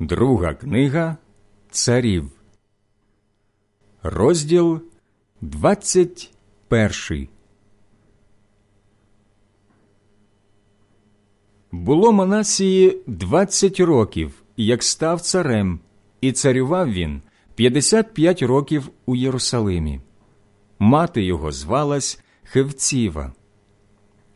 Друга книга Царів, розділ 21 Було Манасії 20 років, як став царем, і царював він 55 років у Єрусалимі. Мати його звалась Хевціва.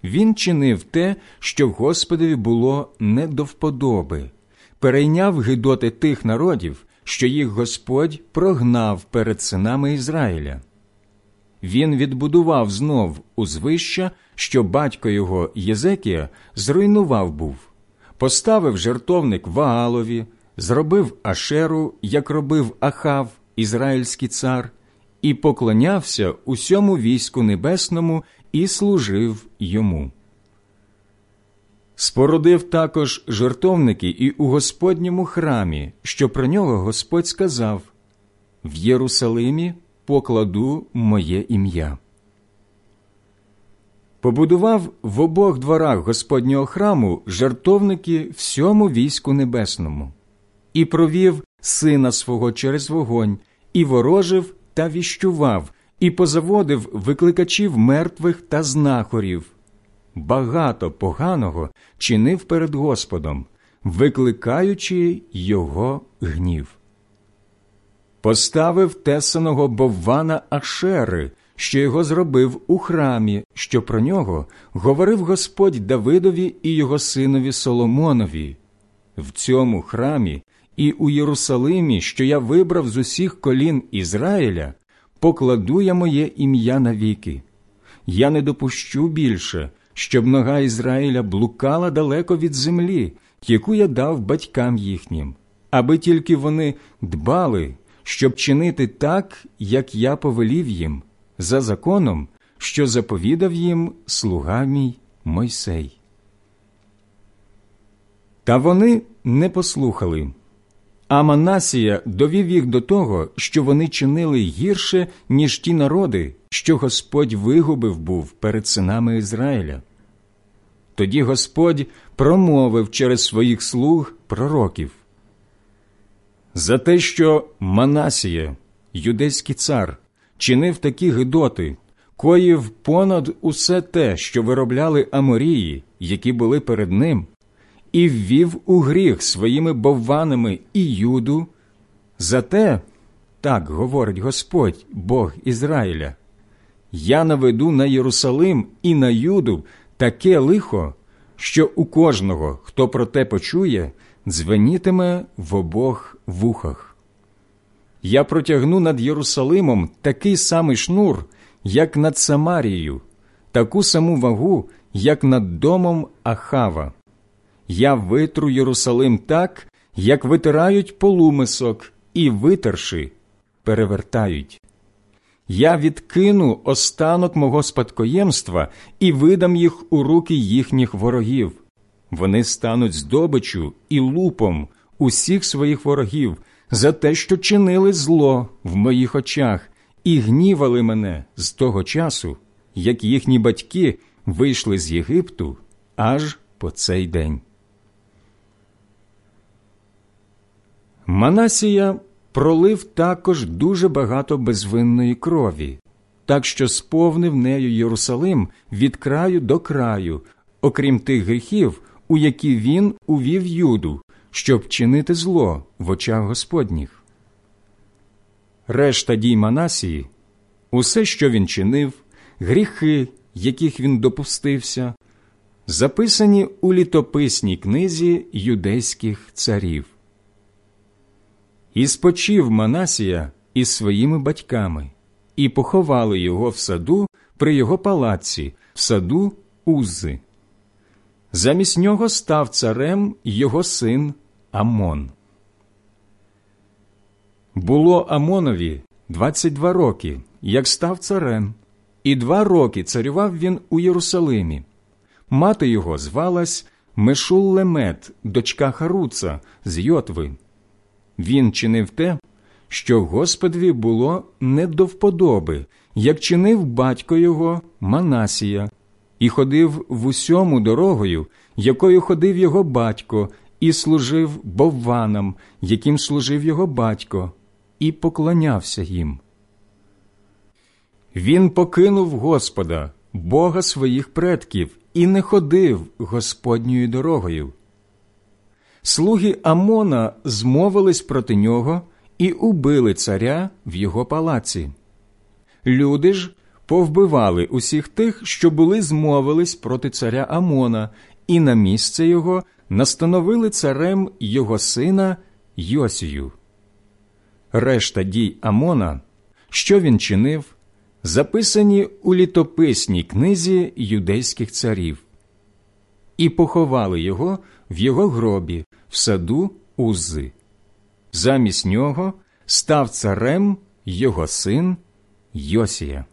Він чинив те, що в Господові було не до вподоби, перейняв гидоти тих народів, що їх Господь прогнав перед синами Ізраїля. Він відбудував знов узвища, що батько його Єзекія зруйнував був, поставив жертовник Ваалові, зробив Ашеру, як робив Ахав, ізраїльський цар, і поклонявся усьому війську небесному і служив йому. Спорудив також жертовники і у Господньому храмі, що про нього Господь сказав В Єрусалимі покладу моє ім'я. Побудував в обох дворах Господнього храму жертовники всьому війську небесному, і провів сина свого через вогонь, і ворожив та віщував, і позаводив викликачів мертвих та знахорів. Багато поганого чинив перед Господом, викликаючи його гнів. Поставив тесаного боввана Ашери, що його зробив у храмі, що про нього говорив Господь Давидові і його синові Соломонові. В цьому храмі і у Єрусалимі, що я вибрав з усіх колін Ізраїля, покладу я моє ім'я навіки. Я не допущу більше, щоб нога Ізраїля блукала далеко від землі, яку я дав батькам їхнім, аби тільки вони дбали, щоб чинити так, як я повелів їм, за законом, що заповідав їм слуга мій Мойсей. Та вони не послухали. А Манасія довів їх до того, що вони чинили гірше, ніж ті народи, що Господь вигубив був перед синами Ізраїля. Тоді Господь промовив через своїх слуг пророків. За те, що Манасія, юдейський цар, чинив такі гидоти, коїв понад усе те, що виробляли Аморії, які були перед ним, і ввів у гріх своїми бовванами і юду, зате, так говорить Господь, Бог Ізраїля, я наведу на Єрусалим і на Юду таке лихо, що у кожного, хто про те почує, дзвенітиме в обох вухах. Я протягну над Єрусалимом такий самий шнур, як над Самарією, таку саму вагу, як над домом Ахава. Я витру Єрусалим так, як витирають полумисок, і, витерши, перевертають. Я відкину останок мого спадкоємства і видам їх у руки їхніх ворогів. Вони стануть здобичу і лупом усіх своїх ворогів за те, що чинили зло в моїх очах, і гнівали мене з того часу, як їхні батьки вийшли з Єгипту аж по цей день. Манасія пролив також дуже багато безвинної крові, так що сповнив нею Єрусалим від краю до краю, окрім тих гріхів, у які він увів юду, щоб чинити зло в очах Господніх. Решта дій Манасії, усе, що він чинив, гріхи, яких він допустився, записані у літописній книзі юдейських царів. І спочив Манасія із своїми батьками, і поховали його в саду при його палаці, в саду Узи. Замість нього став царем його син Амон. Було Амонові 22 роки, як став царем, і два роки царював він у Єрусалимі. Мати його звалась Мешуллемет, дочка Харуца з Йотви. Він чинив те, що Господові було не до вподоби, як чинив батько його Манасія, і ходив в усьому дорогою, якою ходив його батько, і служив бовванам, яким служив його батько, і поклонявся їм. Він покинув Господа, Бога своїх предків, і не ходив Господньою дорогою. Слуги Амона змовились проти нього і убили царя в його палаці. Люди ж повбивали усіх тих, що були змовились проти царя Амона, і на місце його настановили царем його сина Йосію. Решта дій Амона, що він чинив, записані у літописній книзі юдейських царів, і поховали його в його гробі в саду Узи. Замість нього став царем його син Йосія.